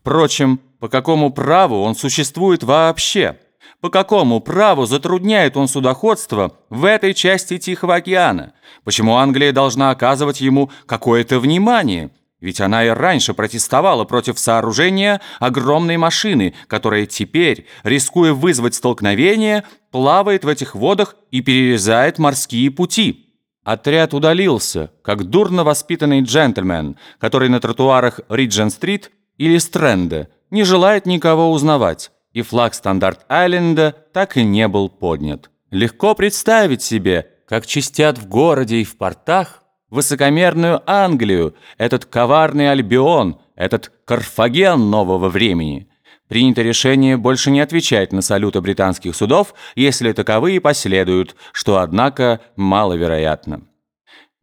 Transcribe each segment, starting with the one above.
Впрочем, по какому праву он существует вообще? По какому праву затрудняет он судоходство в этой части Тихого океана? Почему Англия должна оказывать ему какое-то внимание? Ведь она и раньше протестовала против сооружения огромной машины, которая теперь, рискуя вызвать столкновение, плавает в этих водах и перерезает морские пути. Отряд удалился, как дурно воспитанный джентльмен, который на тротуарах Риджен-стрит или Стрэнда не желает никого узнавать, и флаг Стандарт-Айленда так и не был поднят. Легко представить себе, как чистят в городе и в портах высокомерную Англию, этот коварный Альбион, этот Карфаген нового времени. Принято решение больше не отвечать на салюты британских судов, если таковые последуют, что, однако, маловероятно.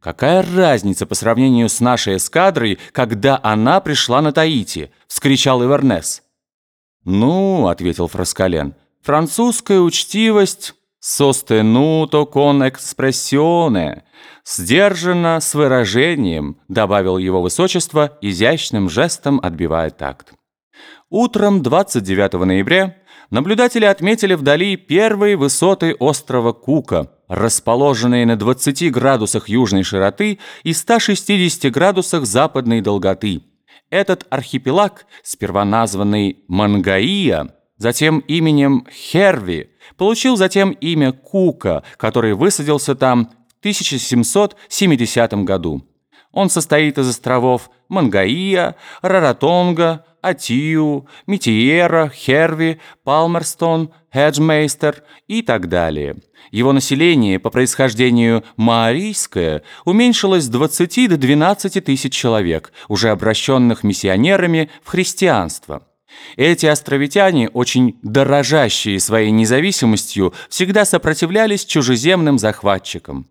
«Какая разница по сравнению с нашей эскадрой, когда она пришла на Таити?» — вскричал Ивернес. «Ну», — ответил Фраскален, — «французская учтивость «Состенуто кон экспрессионе» «Сдержанно, с выражением», — добавил его высочество, изящным жестом отбивая такт. Утром 29 ноября наблюдатели отметили вдали первые высоты острова Кука, расположенные на 20 градусах южной широты и 160 градусах западной долготы. Этот архипелаг, сперва названный Мангаия, затем именем Херви, получил затем имя Кука, который высадился там в 1770 году. Он состоит из островов Мангаия, Раратонга, Атию, Митиера, Херви, Палмерстон, Хеджмейстер и так далее. Его население по происхождению маорийское уменьшилось с 20 до 12 тысяч человек, уже обращенных миссионерами в христианство. Эти островитяне, очень дорожащие своей независимостью, всегда сопротивлялись чужеземным захватчикам.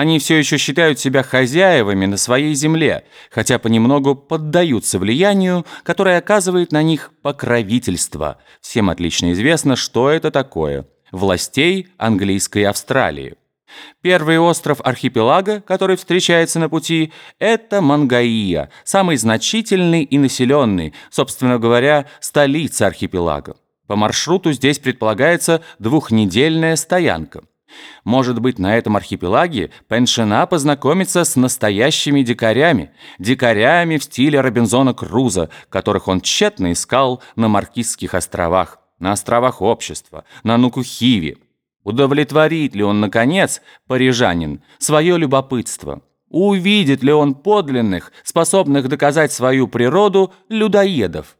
Они все еще считают себя хозяевами на своей земле, хотя понемногу поддаются влиянию, которое оказывает на них покровительство. Всем отлично известно, что это такое – властей английской Австралии. Первый остров архипелага, который встречается на пути, это Мангаия, самый значительный и населенный, собственно говоря, столица архипелага. По маршруту здесь предполагается двухнедельная стоянка. Может быть, на этом архипелаге Пеншина познакомится с настоящими дикарями, дикарями в стиле Робинзона Круза, которых он тщетно искал на Маркизских островах, на островах общества, на Нукухиве. Удовлетворит ли он, наконец, парижанин, свое любопытство? Увидит ли он подлинных, способных доказать свою природу, людоедов?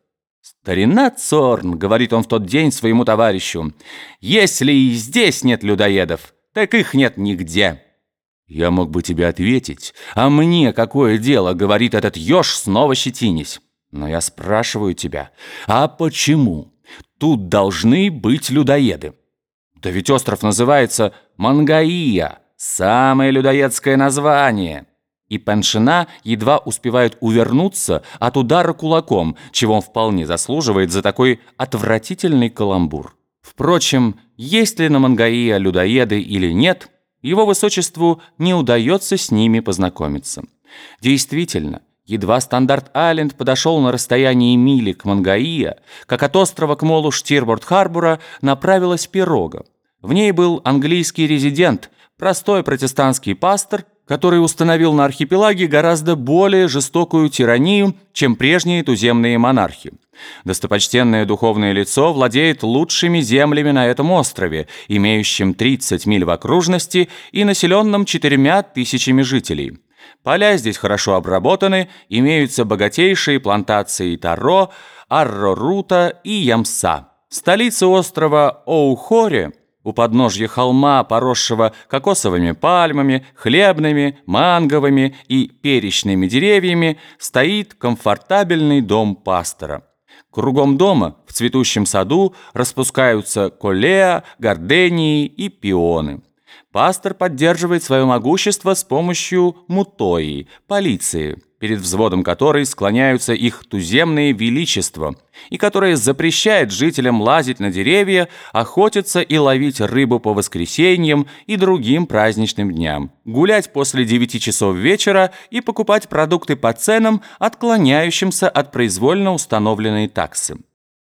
«Старина Цорн», — говорит он в тот день своему товарищу, «если и здесь нет людоедов, так их нет нигде». «Я мог бы тебе ответить, а мне какое дело?» — говорит этот еж, снова щетинись. «Но я спрашиваю тебя, а почему? Тут должны быть людоеды». Да ведь остров называется Мангаия, самое людоедское название. И Пеншина едва успевает увернуться от удара кулаком, чего он вполне заслуживает за такой отвратительный каламбур. Впрочем, есть ли на Мангаия людоеды или нет, его высочеству не удается с ними познакомиться. Действительно, Едва Стандарт-Айленд подошел на расстоянии мили к Мангаия, как от острова к молу Штирборд-Харбора направилась пирога. В ней был английский резидент, простой протестантский пастор, который установил на архипелаге гораздо более жестокую тиранию, чем прежние туземные монархи. Достопочтенное духовное лицо владеет лучшими землями на этом острове, имеющим 30 миль в окружности и населенным четырьмя тысячами жителей. Поля здесь хорошо обработаны, имеются богатейшие плантации таро, аррорута и ямса. Столица острова Оухоре у подножья холма, поросшего кокосовыми пальмами, хлебными, манговыми и перечными деревьями, стоит комфортабельный дом пастора. Кругом дома, в цветущем саду, распускаются колеа, гордении и пионы. Пастор поддерживает свое могущество с помощью мутои, полиции, перед взводом которой склоняются их туземные величества, и которая запрещает жителям лазить на деревья, охотиться и ловить рыбу по воскресеньям и другим праздничным дням, гулять после 9 часов вечера и покупать продукты по ценам, отклоняющимся от произвольно установленной таксы.